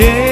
day.